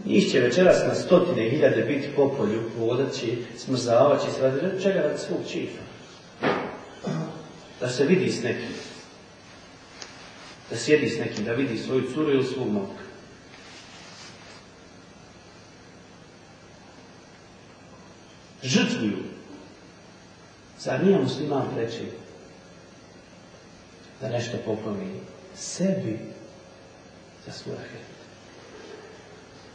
Njih će večeras na stotine hiljade biti po polju, vodaći, smrzavaći se radi čega radi svog čifa. Da se vidi s nekim. Da sjedi s nekim, da vidi svoju curu ili svog momka. Žrtvuju. Zar nije musliman treći da nešto pokloni sebi za svoj ahiret?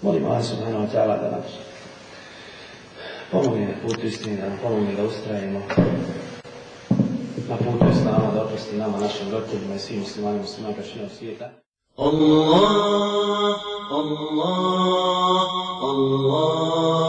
Molim vas, subhanahu wa ta'ala da nam pomogne na putu istini, da nam pomogne da ustrajimo na putu Islama, da oprosti nama, našim roditeljima i svim muslimanima, muslimanima činjenog svijeta. Allah, Allah, Allah.